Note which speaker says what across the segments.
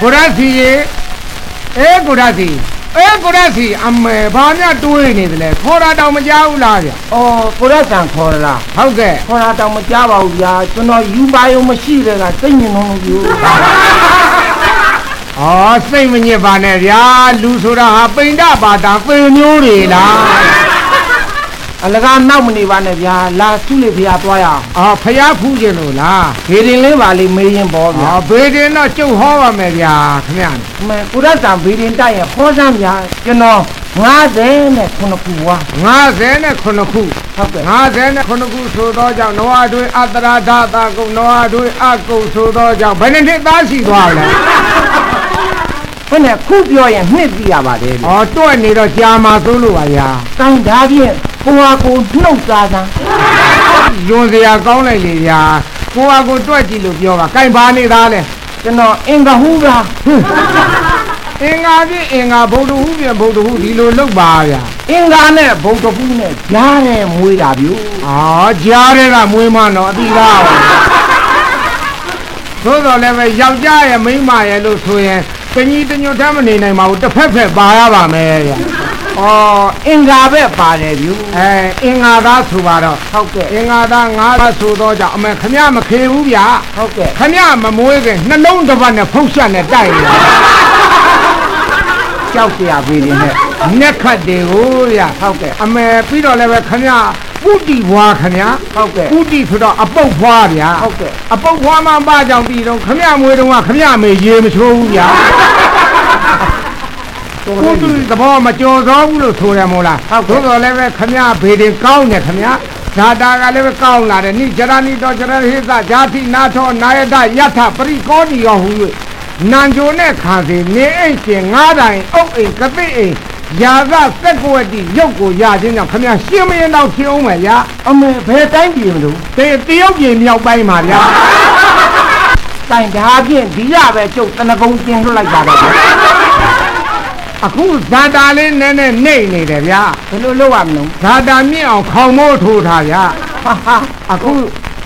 Speaker 1: ကိုရစီရေအဲကိုရစီအဲကိုရစီအမေဘာများတွေးနေတယ်လဲခေါ်တာတောင်မကြောက်ဘူးလားဗျ
Speaker 2: ဩကိုရက်ဆန်ခေါ်လား
Speaker 1: ဟုတ်ကဲ့
Speaker 2: ခေါ်တာတောင်မကြားပါဘူးဗျာကျွန်တော်ယူပါယုံမရှိတဲ့ကစိတ်ညစ်လုံးလို့ယူ
Speaker 1: ဩစိတ်မညစ်ပါနဲ့ဗျာလူဆိုတာဟာပိန္ဒဘာသာပေမျိုးတွေလား
Speaker 2: အလကားနောက်မနေပါနဲ့ဗျာလာစုလေဖျားသွားရအောင်
Speaker 1: အော်ဖျားဖူးခြင်းလို့လား
Speaker 2: ဂေရင်လေးပါလေးမေးရင်ပေါ့ဗျာ
Speaker 1: အော်ဘေးတင်တော့ကျုပ်ဟောပါမယ်ဗျာခင်ဗျာ
Speaker 2: အမေကိုရက်ဆန်ဗီရင်တိုက်ရင်ခေါ်စမ်းဗျာကျွန်တော်90နဲ့ခုနှစ်ခုဝါ
Speaker 1: 59ခု
Speaker 2: ဟုတ်ကဲ့
Speaker 1: 59ခုဆိုသောကြောင့်နဝတွေအတ္တရာဒတာကုနဝတွေအကုဆိုသောကြောင့်ဘယ်နှစ်နှစ်သားရှိသွားလဲ
Speaker 2: ဘယ်နဲ့ခုပြောရင်နှစ်ပြရပါတယ်လေ။
Speaker 1: အော်တွက်နေတော့ကြာမှာသို့လို့ပါဗျာ
Speaker 2: တိုင်ဒါဖြင့် ကိုဟာကိုနှုတ်စားစမ်း။
Speaker 1: လွန်စရာကောင်းလိုက်လေဗျာ။ကိုဟာကိုတွက်ကြည့်လို့ပြောပါ။ကင်ပါနေသားလဲ
Speaker 2: ကျွန်တော်အင်္ဂဟုက။
Speaker 1: အင်္ဂါပြည့်အင်္ဂါဗုဒ္ဓဟူပြန်ဗုဒ္ဓဟူဒီလိုလုပ်ပါဗျာ
Speaker 2: အင်္ဂါနဲ့ဘုံတပူးနဲ့ကြားနဲ့မွေးတာဗျို့။
Speaker 1: အော်ကြားတဲ့ကမွေးမတော့အတိလား။သို့တော်လည်းပဲယောက်ျားရဲ့မိန်းမရဲ့လို့ဆိုရင်တညီတညွတ်တမ်းမနေနိုင်ပါဘူးတစ်ဖက်ဖက်ပါရပါမယ်ဗျာ
Speaker 2: ဩအင်္ဂါပဲပါတယ်ဗျ
Speaker 1: အဲအင်္ဂါသားဆိုပါတော့
Speaker 2: ဟုတ်ကဲ့
Speaker 1: အင်္ဂါသားငါးပါးဆိုတော့ကြောင့်အမေခမရမခေဘူးဗျ
Speaker 2: ဟုတ်ကဲ့
Speaker 1: ခမရမမွေးခင်နှလုံးတစ်ပတ်နဲ့ဖုတ်ဆက်နဲ့တိုက်နေတာ
Speaker 2: ကြောက်ကြရပြီနဲ့
Speaker 1: နက်ခတ်တယ်ကိုဗျ
Speaker 2: ဟုတ်ကဲ့
Speaker 1: အမေပြီးတော့လည်းပဲခမရပုတိဘွားခမရ
Speaker 2: ဟုတ်ကဲ့
Speaker 1: ပုတိဆိုတော့အပုတ်ဘွားဗျ
Speaker 2: ဟုတ်ကဲ့
Speaker 1: အပုတ်ဘွားမှပါကြောင့်ပြီးတော့ခမရမွေးတော့ခမရမေရေမချိုးဘူးဗျ ပုတိသဘောမကြော်သောဘူးလို့ဆိုရမို့လားသို့တော်လည်းပဲခမဘေတင်ကောင်းတယ်ခမဇာတာကလည်းပဲကောင်းလာတယ်နိကြရဏိတောကြရဟိသဇာတိနာထောနာယတယထပရိကောဏီရောဟူ၍နန်ကြိုနဲ့ခါစီနေအိတ်ရှင်ငါးတိုင်အုတ်အိမ်ကပိအိမ်ယာကစက်ကွက်တိရုပ်ကိုရခြင်းကြောင့်ခမရှင်းမရင်တော့ဖြစ်အောင်မယ်ဗျာ
Speaker 2: အမေဘယ်တိုင်းပြည်မလို့
Speaker 1: တေတရုတ်ပြည်မြောက်ပိုင်းမှာဗျာ
Speaker 2: တိုင်ဒါဖြင့်ဒီရပဲကျုပ်တနကုံကျင်လွတ်လိုက်ပါတော့ဗျာ
Speaker 1: အခုဇာတာလေးနည်းနည်းနှိမ့်နေတယ်ဗျာ
Speaker 2: ဘယ်လိုလုပ်ရမလဲ
Speaker 1: ဇာတာမြင့်အောင်ခေါင်မိုးထိုးထားဗျာ
Speaker 2: ဟာဟာ
Speaker 1: အခု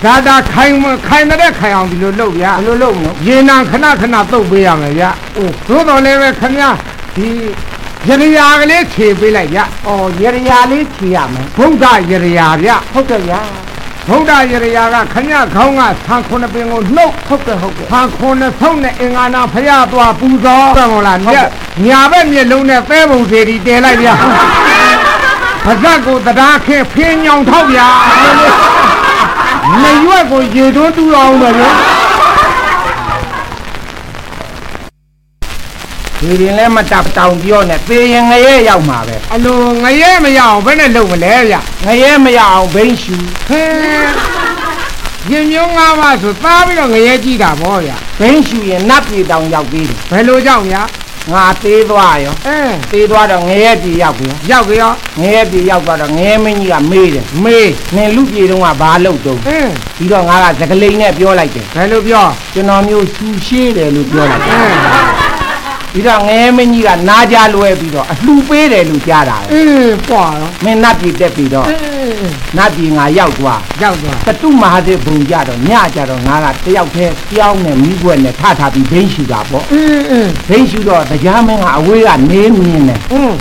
Speaker 1: ဇာတာခိုင်မခိုင်တဲ့ခိုင်အောင်ဒီလိုလုပ်ဗျာ
Speaker 2: ဘယ်လိုလုပ်မလဲ
Speaker 1: ရေနံခဏခဏတုတ်ပေးရမယ်ဗျာအိုးသို့တော်လည်းပဲခင်ဗျာဒီရရကလေးခြေပေးလိုက်ဗျာ
Speaker 2: ဩရရရာလေးခြေရမယ်
Speaker 1: ဗုဒ္ဓရရဗျာ
Speaker 2: ဟုတ်ကဲ့ဗျာ
Speaker 1: ဗုဒ္ဓရရကခင်ဗျာခေါင်းကဆံခုနှစ်ပင်ကိုနှုတ်
Speaker 2: ဟုတ်ကဲ့ဟုတ်ကဲ့
Speaker 1: ဆံခုနှစ်ဆုံးနဲ့အင်္ဂါနာဖရသွားပူဇော်တယ်မို့လား
Speaker 2: ဟုတ်ကဲ့
Speaker 1: ညညာဘက်မျက်လုံးနဲ့သဲပုံစီတီတဲလိုက်ဗျာပါဇက်ကိုတရားခင်းဖင်းညောင်ထောက်ဗျာမရွက်ကိုရေတွန်းတူအောင်ပဲဗျာ
Speaker 2: ဒီရင်လည်းမတပ်တောင်ပြောနဲ့ပေရင်ငရဲရောက်မှာပဲ
Speaker 1: အလိုငရဲမရအောင်ဘယ်နဲ့လုပ်မလဲဗျ
Speaker 2: ငရဲမရအောင်ဘိန်းရှူ
Speaker 1: ဟဲရင်မျိုးငါးပါးဆိုသားပြီးတော့ငရဲကြည့်တာဗောဗျ
Speaker 2: ဘိန်းရှူရင်နတ်ပြည်တောင်ရောက်သေးတယ်
Speaker 1: ဘယ်လိုကြောင့်ဗျ
Speaker 2: ငါသေးသွားရော
Speaker 1: အဲ
Speaker 2: သေးသွားတော့ငရဲပြည်ရောက်ပြီ
Speaker 1: ရောက်ကြရော
Speaker 2: ငရဲပြည်ရောက်သွားတော့ငရဲမင်းကြီးကမေးတယ်
Speaker 1: မေး
Speaker 2: နင်လူပြည်တုန်းကဘာလုပ်တုံး
Speaker 1: အင်း
Speaker 2: ပြီးတော့ငါကသကလိန်နဲ့ပြောလိုက်တယ်
Speaker 1: ဘယ်လိုပြော
Speaker 2: ကျွန်တော်မျိုးရှူရှေးတယ်လို့ပြောလိုက်
Speaker 1: အ
Speaker 2: တယ်
Speaker 1: င်း
Speaker 2: ပြီးတော့ငရဲမင်းကြီးကနားကြလွဲပြီးတော့အလှပေးတယ်လို့ကြားတာ
Speaker 1: အင်းပွာရော
Speaker 2: မင်းနတ်ပြည်တက်ပြီးတော့
Speaker 1: အင်း
Speaker 2: နတ်ပြည်ငါရောက်သွား
Speaker 1: ရောက်သွား
Speaker 2: တတုမဟာဒေဘုံကြတော့ညကြတော့ငါကတယောက်တည်းကြောင်းနဲ့မိခွက်နဲ့ထထပြီးဘိန်းရှူတာပေါ့
Speaker 1: အင်းအင်း
Speaker 2: ဘိန်းရှူတော့တရားမင်းကအဝေးကနေမြင်တယ်
Speaker 1: အင်း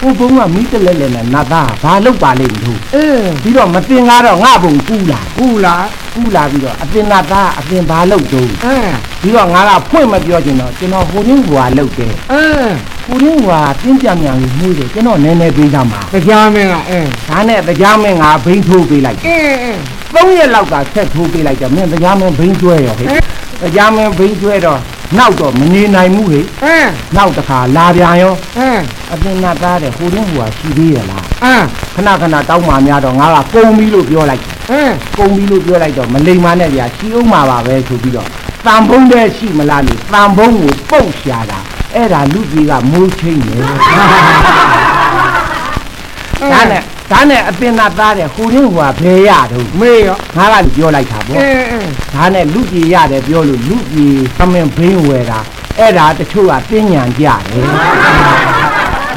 Speaker 2: ဟိုဘုံကမိတလဲလဲနဲ့နတ်သားဘာလုပ်ပါလိမ့်မလို့
Speaker 1: အင်း
Speaker 2: ပြီးတော့မတင်ကားတော့ငါဘုံကူလာ
Speaker 1: ကူလား
Speaker 2: ကူလာပြီးတော့အတင်နတ်သားအတင်ဘာလုပ်တုံး
Speaker 1: အင်း
Speaker 2: ပြီးတော့ငါကဖွင့်မပြောချင်တော့ကျွန်တော်ဟိုရင်းဘွာလုပ်တယ်
Speaker 1: အင်း
Speaker 2: ဟိုရင်းဘွာတင်းကြံမြန်ကြီးမှုတယ်ကျွန်တော်နည်းနည်းပေးကြမှာ
Speaker 1: တရားမင်းကအင်း
Speaker 2: ဒါနဲ့တရားမင်းကဘိန်းထိုးပေးလိုက်
Speaker 1: အင်းအင်း
Speaker 2: သုံးရက်လောက်ကဆက်ထိုးပေးလိုက်တော့မင်းတရားမင်းဘိန်းကျွဲရောဟဲ့တရားမင်းဘိန်းကျွဲတော့နောက်တော့မနေနိုင်ဘူးဟဲ့
Speaker 1: အင်း
Speaker 2: နောက်တစ်ခါလာပြန်ရော
Speaker 1: အင်း
Speaker 2: အတင်နတ်သားတဲ့ဟိုရင်းဘွာရှိသေးရလား
Speaker 1: အင်း
Speaker 2: ခဏခဏတောင်းမှများတော့ငါကကုံပြီလို့ပြောလိုက်တယ်
Speaker 1: အင်း
Speaker 2: ကုံပြီလို့ပြောလိုက်တော့မလိမ္မာနဲ့ဗျာရှိအောင်မှာပါပဲဆိုပြီးတော့ တန်ဖုံးတဲ့ရှိမလားလို့တန်ဖုံးကိုပုတ်ရှာတာအဲ့ဒါလူကြီးကမိုးချင်းနေဒါနဲ့ဒါနဲ့အတင်နတ်သားတဲ့ဟိုရင်းဘွာဘယ်ရတော့
Speaker 1: မေးရော
Speaker 2: ငါကပြောလိုက်တာပေါ့
Speaker 1: အင်းအင်း
Speaker 2: ဒါနဲ့လူကြီးရတယ်ပြောလို့လူကြီးသမင်ဘင်းဝယ်တာအဲ့ဒါတချို့ကတင်းညံကြတယ်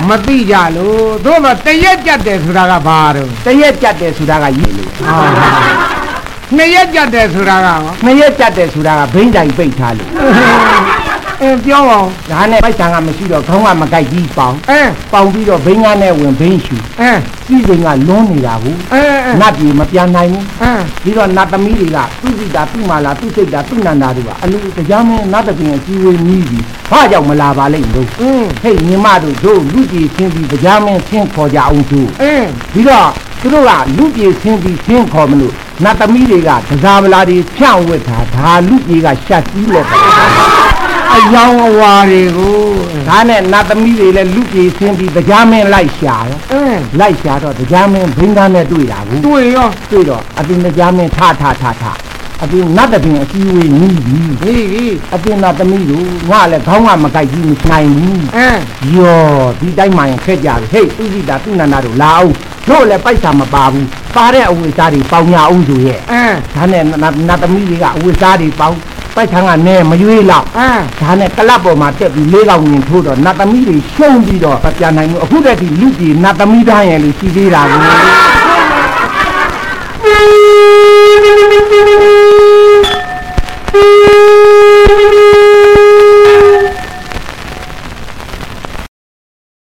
Speaker 1: မသိကြလို့သို့တော့တရက်ကြက်တယ်ဆိုတာကဘာတော့
Speaker 2: တရက်ကြက်တယ်ဆိုတာကရည်လို့
Speaker 1: နှစ်ရက်ကြက်တယ်ဆိုတာကရော
Speaker 2: နှစ်ရက်ကြက်တယ်ဆိုတာကဘိန်းတိုင်ပိတ်ထားလို့
Speaker 1: အင်းပြောအောင်
Speaker 2: ဒါနဲ့ပိုက်ဆံကမရှိတော့ခေါင်းကမကိုက်ကြီးပေါင်
Speaker 1: အင်း
Speaker 2: ပေါင်ပြီးတော့ဘိန်းကနဲ့ဝင်ဘိန်းရှူ
Speaker 1: အင်း
Speaker 2: စီးစိမ်ကလွန်းနေတာဘူး
Speaker 1: အင်းအင်း
Speaker 2: နတ်ပြည်မပြန်နိုင်ဘူး
Speaker 1: အင်း
Speaker 2: ပြီးတော့နတ်သမီးတွေကသူ့စိတ်တာသူ့မာလာသူ့စိတ်တာသူ့နန္တာတွေကအလူတရားမင်းနတ်တပင်အကြီးဝေးကြီးပြီဘာကြောင့်မလာပါလိမ့်လို့
Speaker 1: အင်း
Speaker 2: ဟဲ့ညီမတို့တို့လူကြီးချင်းပြီးတရားမင်းချင်းခေါ်ကြအောင်သူ
Speaker 1: အင်း
Speaker 2: ပြီးတော့သူတို့ကလူကြီးချင်းပြီးချင်းခေါ်မလို့ နတ်သမီးတွေကဒဇာမလာတွေဖြန့်ဝတ်တာဒါလူကြီးကရှက်ကြီးလက်တယ်
Speaker 1: အယောင်အဝါတွေကို
Speaker 2: ဒါနဲ့နတ်သမီးတွေလည်းလူကြီးချင်းပြီးတရားမင်းလိုက်ရှာတယ်
Speaker 1: အင်း
Speaker 2: လိုက်ရှာတော့တရားမင်းဘင်းသားနဲ့တွေ့တာဘူး
Speaker 1: တွေ့ရော
Speaker 2: တွေ့တော့အပြင်တရားမင်းထထထထအပြင်နတ်တပင်အစည်းအဝေးနီးပြီ
Speaker 1: ဟေးဟေး
Speaker 2: အပြင်နတ်သမီးတို့ငါလည်းခေါင်းကမကိုက်ကြီးမနိုင်ဘူး
Speaker 1: အင်း
Speaker 2: ယောဒီတိုင်းမှရင်ခက်ကြတယ်ဟေးသူစီတာသူနန္ဒာတို့လာအောင် တို့လည်းပိုက်ဆံမပါဘူးပါတဲ့အဝိစားတွေပေါင်ညာဦးသူရဲ့
Speaker 1: အင်း
Speaker 2: ဒါနဲ့နတ်သမီးတွေကအဝိစားတွေပေါင်ပိုက်ဆံကနေမရွေးလောက်
Speaker 1: အင်း
Speaker 2: ဒါနဲ့ကလပ်ပေါ်မှာတက်ပြီးလေးကောင်ရင်ထိုးတော့နတ်သမီးတွေရှုံပြီးတော့ပြန်နိုင်မှုအခုတည်းကလူကြီးနတ်သမီးသားရဲ့လူရှိသေးတာကို